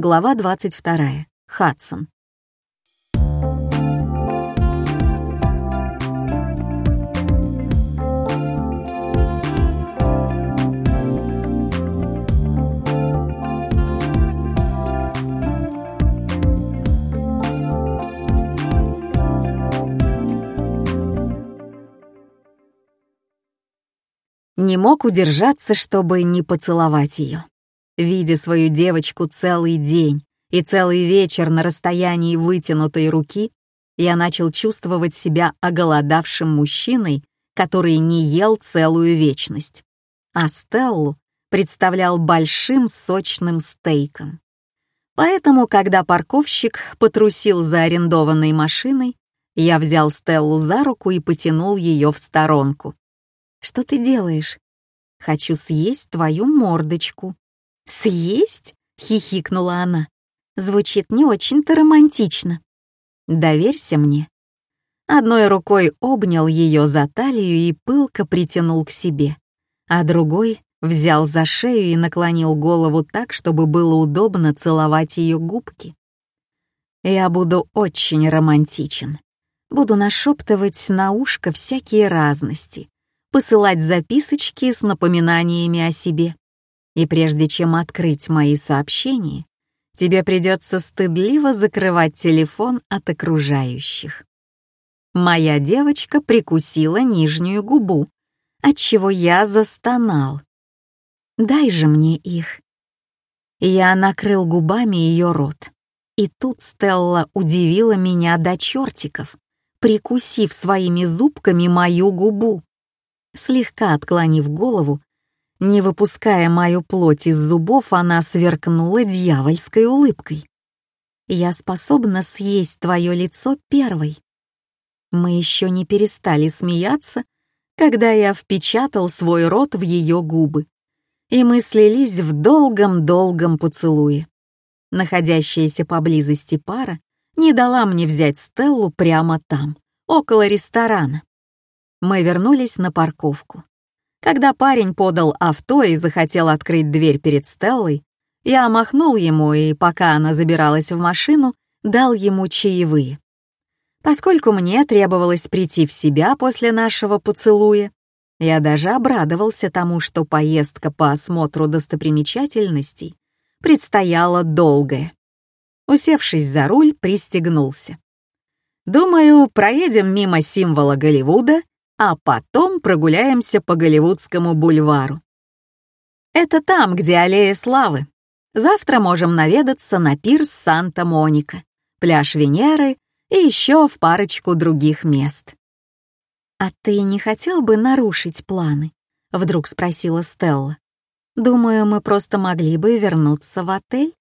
Глава 22. Хадсон. Не мог удержаться, чтобы не поцеловать ее. Видя свою девочку целый день и целый вечер на расстоянии вытянутой руки, я начал чувствовать себя оголодавшим мужчиной, который не ел целую вечность. А Стеллу представлял большим сочным стейком. Поэтому, когда парковщик потрусил за арендованной машиной, я взял Стеллу за руку и потянул ее в сторонку. Что ты делаешь? Хочу съесть твою мордочку. Съесть? Хихикнула она. Звучит не очень-то романтично. Доверься мне. Одной рукой обнял ее за талию и пылко притянул к себе, а другой взял за шею и наклонил голову так, чтобы было удобно целовать ее губки. Я буду очень романтичен. Буду нашептывать на ушко всякие разности, посылать записочки с напоминаниями о себе. И прежде чем открыть мои сообщения, тебе придется стыдливо закрывать телефон от окружающих. Моя девочка прикусила нижнюю губу, отчего я застонал. «Дай же мне их». Я накрыл губами ее рот. И тут Стелла удивила меня до чертиков, прикусив своими зубками мою губу слегка отклонив голову, не выпуская мою плоть из зубов, она сверкнула дьявольской улыбкой. «Я способна съесть твое лицо первой». Мы еще не перестали смеяться, когда я впечатал свой рот в ее губы, и мы слились в долгом-долгом поцелуе. Находящаяся поблизости пара не дала мне взять Стеллу прямо там, около ресторана мы вернулись на парковку. Когда парень подал авто и захотел открыть дверь перед Стеллой, я махнул ему и, пока она забиралась в машину, дал ему чаевые. Поскольку мне требовалось прийти в себя после нашего поцелуя, я даже обрадовался тому, что поездка по осмотру достопримечательностей предстояла долгая. Усевшись за руль, пристегнулся. Думаю, проедем мимо символа Голливуда а потом прогуляемся по Голливудскому бульвару. Это там, где аллея славы. Завтра можем наведаться на пирс Санта-Моника, пляж Венеры и еще в парочку других мест. «А ты не хотел бы нарушить планы?» — вдруг спросила Стелла. «Думаю, мы просто могли бы вернуться в отель».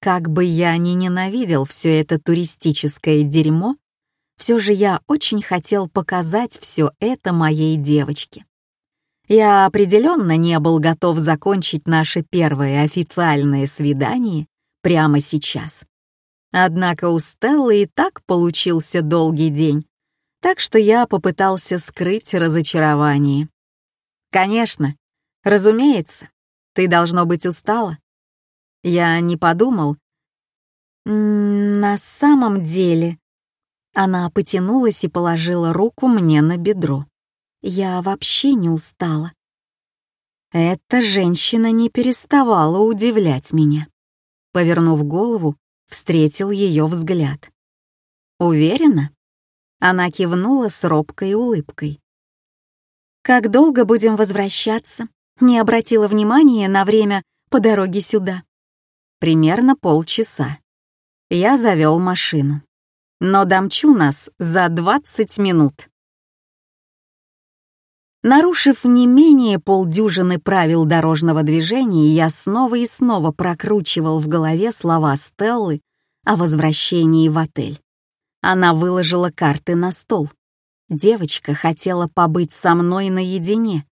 Как бы я ни ненавидел все это туристическое дерьмо, все же я очень хотел показать все это моей девочке. Я определенно не был готов закончить наше первое официальное свидание прямо сейчас. Однако у Стеллы и так получился долгий день, так что я попытался скрыть разочарование. «Конечно, разумеется, ты должно быть устала». Я не подумал. «На самом деле...» Она потянулась и положила руку мне на бедро. Я вообще не устала. Эта женщина не переставала удивлять меня. Повернув голову, встретил ее взгляд. «Уверена?» Она кивнула с робкой улыбкой. «Как долго будем возвращаться?» Не обратила внимания на время по дороге сюда. Примерно полчаса. Я завел машину но домчу нас за 20 минут. Нарушив не менее полдюжины правил дорожного движения, я снова и снова прокручивал в голове слова Стеллы о возвращении в отель. Она выложила карты на стол. Девочка хотела побыть со мной наедине,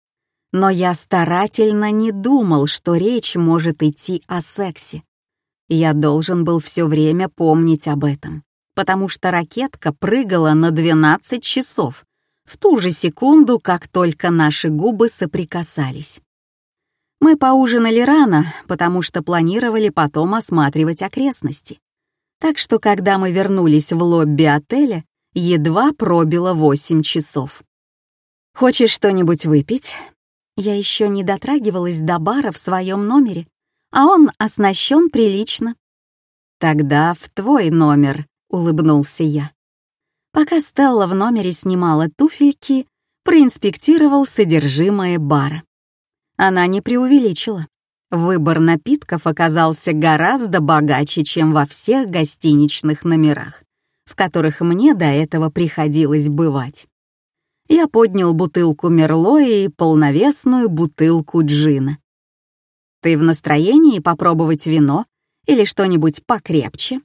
но я старательно не думал, что речь может идти о сексе. Я должен был все время помнить об этом потому что ракетка прыгала на 12 часов, в ту же секунду, как только наши губы соприкасались. Мы поужинали рано, потому что планировали потом осматривать окрестности. Так что, когда мы вернулись в лобби отеля, едва пробило 8 часов. «Хочешь что-нибудь выпить?» Я еще не дотрагивалась до бара в своем номере, а он оснащен прилично. «Тогда в твой номер», — улыбнулся я. Пока Стелла в номере снимала туфельки, проинспектировал содержимое бара. Она не преувеличила. Выбор напитков оказался гораздо богаче, чем во всех гостиничных номерах, в которых мне до этого приходилось бывать. Я поднял бутылку Мерло и полновесную бутылку джина. «Ты в настроении попробовать вино или что-нибудь покрепче?»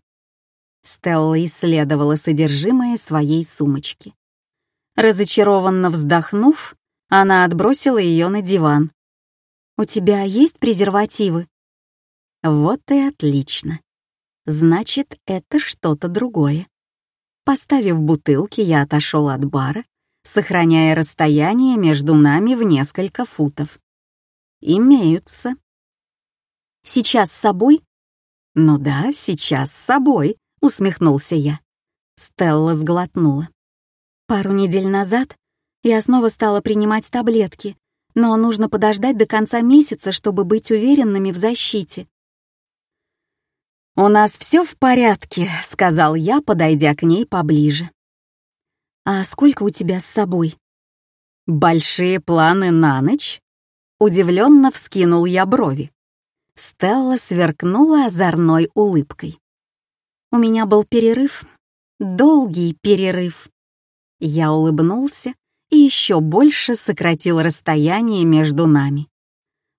Стелла исследовала содержимое своей сумочки. Разочарованно вздохнув, она отбросила ее на диван. «У тебя есть презервативы?» Вот и отлично. Значит, это что-то другое. Поставив бутылки, я отошел от бара, сохраняя расстояние между нами в несколько футов. Имеются. Сейчас с собой? Ну да, сейчас с собой, усмехнулся я. Стелла сглотнула. Пару недель назад я снова стала принимать таблетки, но нужно подождать до конца месяца, чтобы быть уверенными в защите. «У нас все в порядке», — сказал я, подойдя к ней поближе. «А сколько у тебя с собой?» «Большие планы на ночь?» Удивленно вскинул я брови. Стелла сверкнула озорной улыбкой. «У меня был перерыв, долгий перерыв. Я улыбнулся и еще больше сократил расстояние между нами.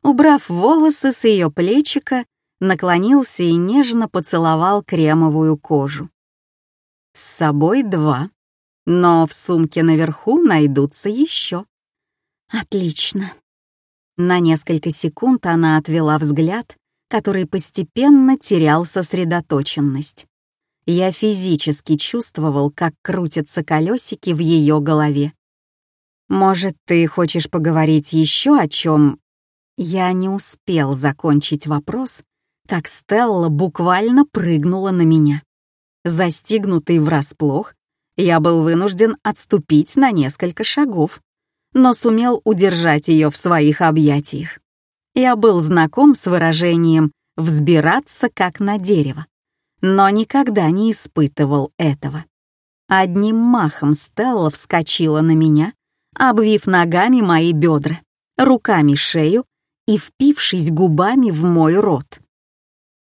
Убрав волосы с ее плечика, наклонился и нежно поцеловал кремовую кожу. С собой два, но в сумке наверху найдутся еще. Отлично. На несколько секунд она отвела взгляд, который постепенно терял сосредоточенность я физически чувствовал, как крутятся колесики в ее голове. «Может, ты хочешь поговорить еще о чем?» Я не успел закончить вопрос, как Стелла буквально прыгнула на меня. Застигнутый врасплох, я был вынужден отступить на несколько шагов, но сумел удержать ее в своих объятиях. Я был знаком с выражением «взбираться как на дерево» но никогда не испытывал этого. Одним махом Стелла вскочила на меня, обвив ногами мои бедра, руками шею и впившись губами в мой рот.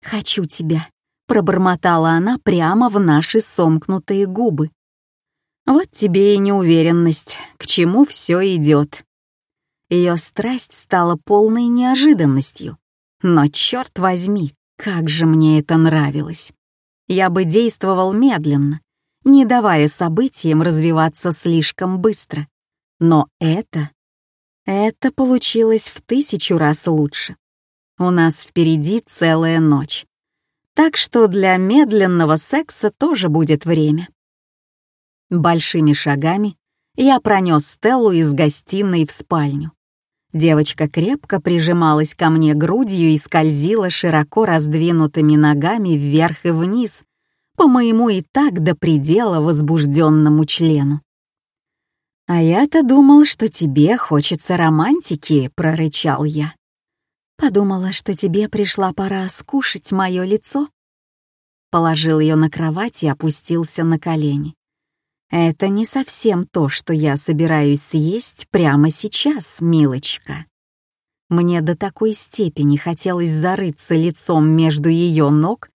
«Хочу тебя», — пробормотала она прямо в наши сомкнутые губы. Вот тебе и неуверенность, к чему все идет. Ее страсть стала полной неожиданностью, но черт возьми, как же мне это нравилось я бы действовал медленно, не давая событиям развиваться слишком быстро. Но это... Это получилось в тысячу раз лучше. У нас впереди целая ночь. Так что для медленного секса тоже будет время. Большими шагами я пронес Стеллу из гостиной в спальню. Девочка крепко прижималась ко мне грудью и скользила широко раздвинутыми ногами вверх и вниз по моему и так до предела возбужденному члену. «А я-то думал, что тебе хочется романтики», — прорычал я. «Подумала, что тебе пришла пора скушать мое лицо». Положил ее на кровать и опустился на колени. Это не совсем то, что я собираюсь съесть прямо сейчас, милочка. Мне до такой степени хотелось зарыться лицом между ее ног,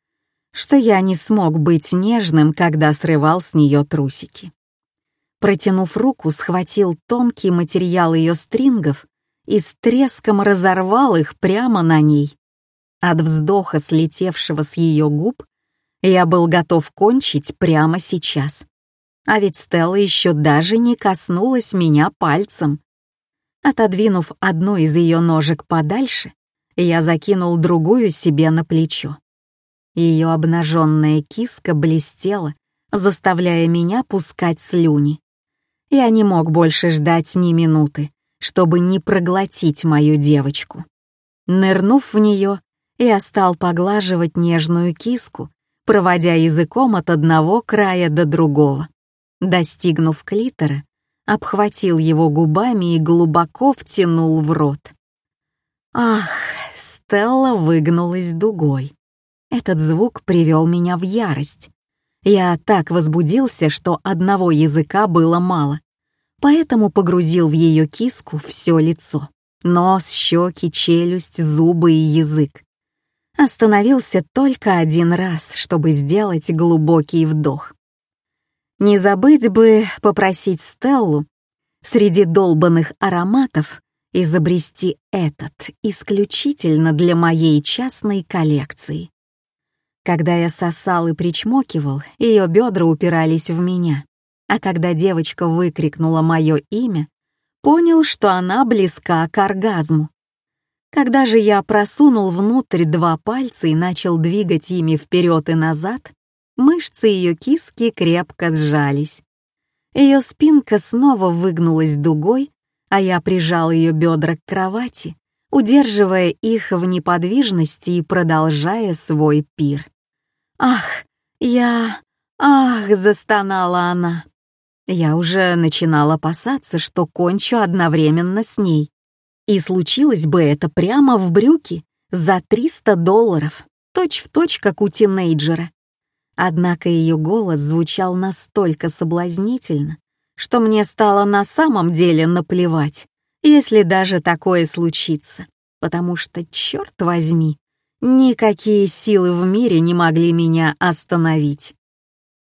что я не смог быть нежным, когда срывал с нее трусики. Протянув руку, схватил тонкий материал ее стрингов и с треском разорвал их прямо на ней. От вздоха, слетевшего с ее губ, я был готов кончить прямо сейчас. А ведь Стелла еще даже не коснулась меня пальцем. Отодвинув одну из ее ножек подальше, я закинул другую себе на плечо. Ее обнаженная киска блестела, заставляя меня пускать слюни. Я не мог больше ждать ни минуты, чтобы не проглотить мою девочку. Нырнув в нее, я стал поглаживать нежную киску, проводя языком от одного края до другого. Достигнув клитора, обхватил его губами и глубоко втянул в рот. Ах, Стелла выгнулась дугой. Этот звук привел меня в ярость. Я так возбудился, что одного языка было мало, поэтому погрузил в ее киску все лицо. Нос, щеки, челюсть, зубы и язык. Остановился только один раз, чтобы сделать глубокий вдох. Не забыть бы попросить Стеллу среди долбанных ароматов изобрести этот исключительно для моей частной коллекции. Когда я сосал и причмокивал, ее бедра упирались в меня, а когда девочка выкрикнула мое имя, понял, что она близка к оргазму. Когда же я просунул внутрь два пальца и начал двигать ими вперед и назад, мышцы ее киски крепко сжались. Ее спинка снова выгнулась дугой, а я прижал ее бедра к кровати, удерживая их в неподвижности и продолжая свой пир. «Ах, я... ах!» — застонала она. Я уже начинала опасаться, что кончу одновременно с ней. И случилось бы это прямо в брюки за 300 долларов, точь-в-точь, точь, как у тинейджера. Однако ее голос звучал настолько соблазнительно, что мне стало на самом деле наплевать, если даже такое случится, потому что, черт возьми, никакие силы в мире не могли меня остановить.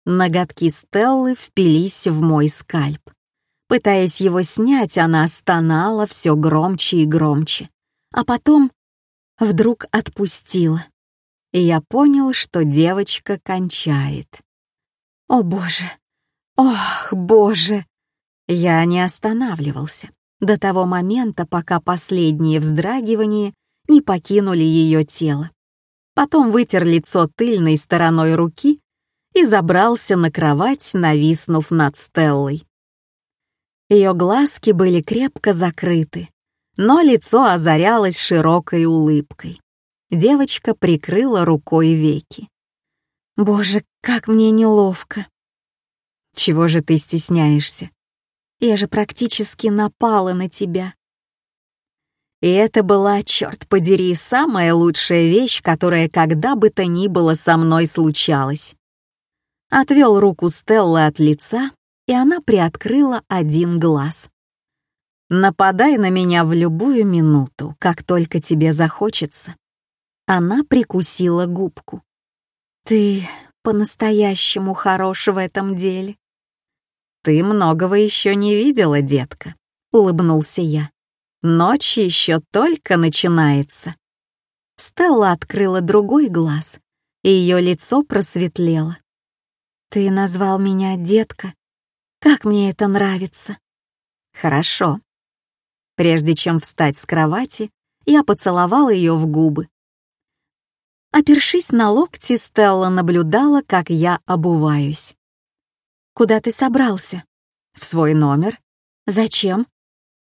Ноготки Стеллы впились в мой скальп. Пытаясь его снять, она стонала все громче и громче, а потом вдруг отпустила. И я понял, что девочка кончает. О боже! Ох, боже! Я не останавливался до того момента, пока последние вздрагивания не покинули ее тело. Потом вытер лицо тыльной стороной руки и забрался на кровать, нависнув над Стеллой. Ее глазки были крепко закрыты, но лицо озарялось широкой улыбкой. Девочка прикрыла рукой веки. «Боже, как мне неловко!» «Чего же ты стесняешься? Я же практически напала на тебя». И это была, черт подери, самая лучшая вещь, которая когда бы то ни было со мной случалась отвел руку Стеллы от лица, и она приоткрыла один глаз. «Нападай на меня в любую минуту, как только тебе захочется». Она прикусила губку. «Ты по-настоящему хорош в этом деле». «Ты многого еще не видела, детка», — улыбнулся я. «Ночь еще только начинается». Стелла открыла другой глаз, и ее лицо просветлело. «Ты назвал меня детка. Как мне это нравится!» «Хорошо». Прежде чем встать с кровати, я поцеловала ее в губы. Опершись на локти, Стелла наблюдала, как я обуваюсь. «Куда ты собрался?» «В свой номер». «Зачем?»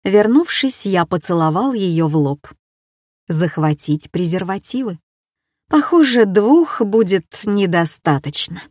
Вернувшись, я поцеловал ее в лоб. «Захватить презервативы. Похоже, двух будет недостаточно».